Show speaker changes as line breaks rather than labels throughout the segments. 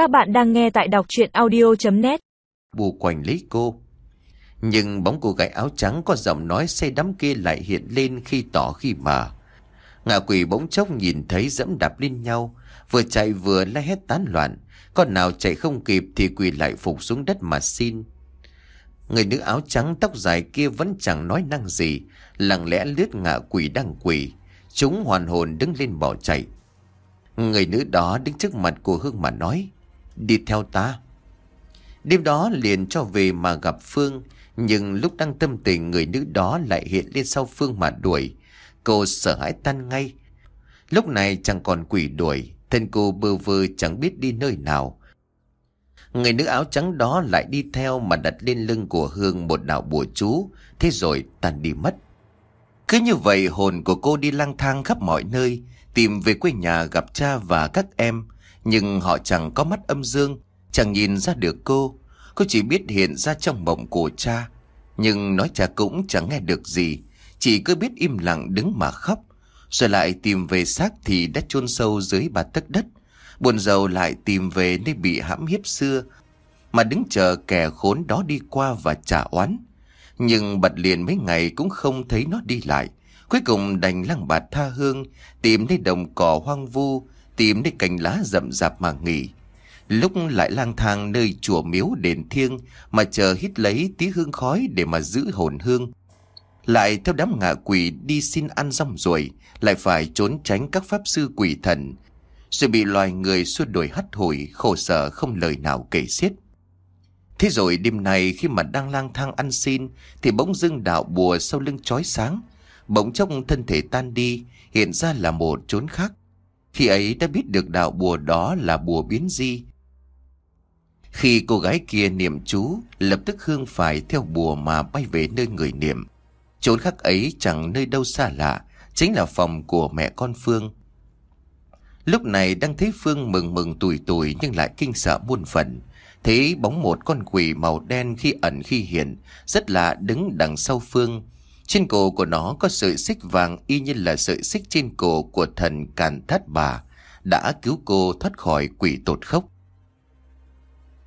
Các bạn đang nghe tại đọc chuyện audio.net
bù quanh lấy cô. Nhưng bóng cô gái áo trắng có giọng nói say đắm kia lại hiện lên khi tỏ khi mờ. Ngạ quỷ bỗng chốc nhìn thấy dẫm đạp lên nhau, vừa chạy vừa la hét tán loạn. Con nào chạy không kịp thì quỷ lại phục xuống đất mà xin. Người nữ áo trắng tóc dài kia vẫn chẳng nói năng gì, lặng lẽ lướt ngạ quỷ đang quỷ. Chúng hoàn hồn đứng lên bỏ chạy. Người nữ đó đứng trước mặt của Hương mà nói, đi theo ta. Đêm đó liền cho về mà gặp Phương, nhưng lúc đang tâm tình người nữ đó lại hiện lên sau Phương mà đuổi. Cô sợ hãi tan ngay. Lúc này chẳng còn quỷ đuổi, thân cô bơ vơ chẳng biết đi nơi nào. Người nữ áo trắng đó lại đi theo mà đặt lên lưng của Hương một đạo bùa chú, thế rồi tan đi mất. Cứ như vậy hồn của cô đi lang thang khắp mọi nơi, tìm về quê nhà gặp cha và các em, nhưng họ chẳng có mắt âm dương, chẳng nhìn ra được cô. Cô chỉ biết hiện ra trong mộng của cha, nhưng nói cha cũng chẳng nghe được gì, chỉ cứ biết im lặng đứng mà khóc. Rồi lại tìm về xác thì đã chôn sâu dưới ba tấc đất. Buồn giàu lại tìm về nơi bị hãm hiếp xưa, mà đứng chờ kẻ khốn đó đi qua và trả oán. Nhưng bật liền mấy ngày cũng không thấy nó đi lại. Cuối cùng đành lăng bạt tha hương, tìm nơi đồng cỏ hoang vu, tìm nơi cành lá rậm rạp mà nghỉ. Lúc lại lang thang nơi chùa miếu đền thiêng mà chờ hít lấy tí hương khói để mà giữ hồn hương. Lại theo đám ngạ quỷ đi xin ăn rong ruồi, lại phải trốn tránh các pháp sư quỷ thần, rồi bị loài người xua đuổi hắt hủi, khổ sở không lời nào kể xiết. Thế rồi đêm này khi mà đang lang thang ăn xin thì bỗng dưng đạo bùa sau lưng chói sáng, bỗng chốc thân thể tan đi, hiện ra là một chốn khác. Khi ấy đã biết được đạo bùa đó là bùa biến di. Khi cô gái kia niệm chú, lập tức Hương phải theo bùa mà bay về nơi người niệm. Chốn khác ấy chẳng nơi đâu xa lạ, chính là phòng của mẹ con Phương. Lúc này đang thấy Phương mừng mừng tủi tủi nhưng lại kinh sợ muôn phần. Thấy bóng một con quỷ màu đen khi ẩn khi hiện, rất lạ đứng đằng sau Phương. Trên cổ của nó có sợi xích vàng y như là sợi xích trên cổ của thần Càn Thát Bà, đã cứu cô thoát khỏi quỷ tột khốc.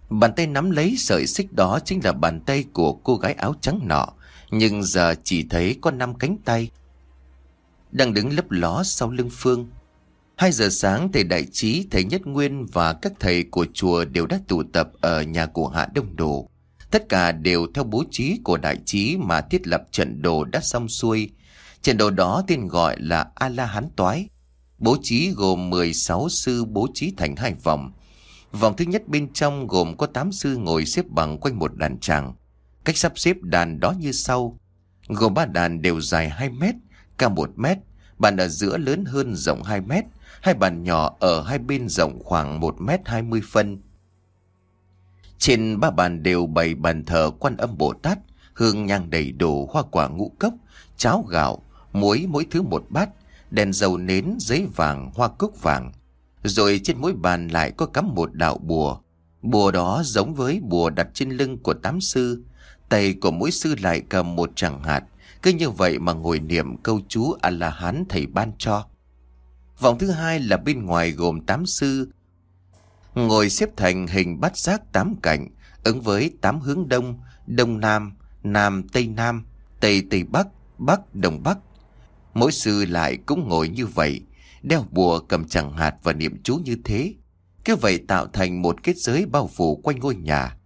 Bàn tay nắm lấy sợi xích đó chính là bàn tay của cô gái áo trắng nọ, nhưng giờ chỉ thấy có năm cánh tay. Đang đứng lấp ló sau lưng Phương. Hai giờ sáng thầy Đại Trí, thầy Nhất Nguyên và các thầy của chùa đều đã tụ tập ở nhà của Hạ Đông Đồ. Tất cả đều theo bố trí của Đại Trí mà thiết lập trận đồ đã xong xuôi. Trận đồ đó tên gọi là A-la-hán toái. Bố trí gồm 16 sư bố trí thành hai vòng. Vòng thứ nhất bên trong gồm có 8 sư ngồi xếp bằng quanh một đàn tràng. Cách sắp xếp đàn đó như sau. Gồm ba đàn đều dài 2 mét, cao 1 mét. Bàn ở giữa lớn hơn rộng 2 mét. Hai bàn nhỏ ở hai bên rộng khoảng 1 mét 20 phân. Trên ba bàn đều bày bàn thờ quan âm Bồ Tát, hương nhang đầy đủ hoa quả ngũ cốc, cháo gạo, muối mỗi thứ một bát, đèn dầu nến, giấy vàng, hoa cúc vàng. Rồi trên mỗi bàn lại có cắm một đạo bùa. Bùa đó giống với bùa đặt trên lưng của tám sư. Tay của mỗi sư lại cầm một tràng hạt. Cứ như vậy mà ngồi niệm câu chú A-la-hán thầy ban cho. Vòng thứ hai là bên ngoài gồm tám sư. Ngồi xếp thành hình bát giác tám cạnh, ứng với tám hướng đông, đông nam, nam tây nam, tây tây bắc, bắc đông bắc. Mỗi sư lại cũng ngồi như vậy, đeo bùa cầm chẳng hạt và niệm chú như thế. Cứ vậy tạo thành một kết giới bao phủ quanh ngôi nhà.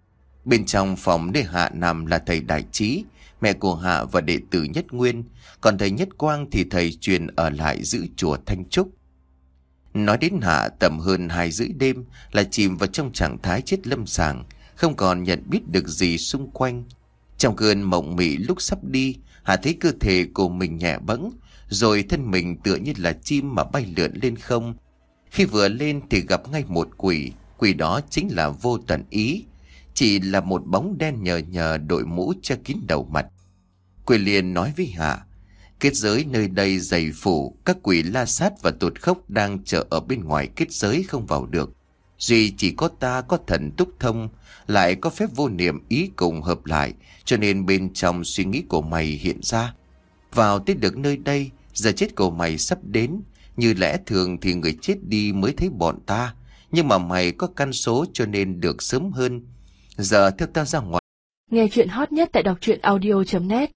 Bên trong phòng nơi Hạ nằm là thầy Đại Trí, mẹ của Hạ và đệ tử Nhất Nguyên, còn thầy Nhất Quang thì thầy truyền ở lại giữ chùa Thanh Trúc. Nói đến Hạ tầm hơn hai rưỡi đêm là chìm vào trong trạng thái chết lâm sàng, không còn nhận biết được gì xung quanh. Trong cơn mộng mị lúc sắp đi, Hạ thấy cơ thể của mình nhẹ bẫng, rồi thân mình tựa như là chim mà bay lượn lên không. Khi vừa lên thì gặp ngay một quỷ, quỷ đó chính là vô tận ý, chỉ là một bóng đen nhờ nhờ đội mũ che kín đầu mặt. Quỷ liền nói với Hạ, kết giới nơi đây dày phủ, các quỷ la sát và tụt khốc đang chờ ở bên ngoài kết giới không vào được. Duy chỉ có ta có thần túc thông, lại có phép vô niệm ý cùng hợp lại, cho nên bên trong suy nghĩ của mày hiện ra. Vào tới được nơi đây, giờ chết của mày sắp đến, như lẽ thường thì người chết đi mới thấy bọn ta, Nhưng mà mày có căn số cho nên được sớm hơn Giờ theo ta ra ngoài
Nghe chuyện hot nhất tại đọc truyện audio.net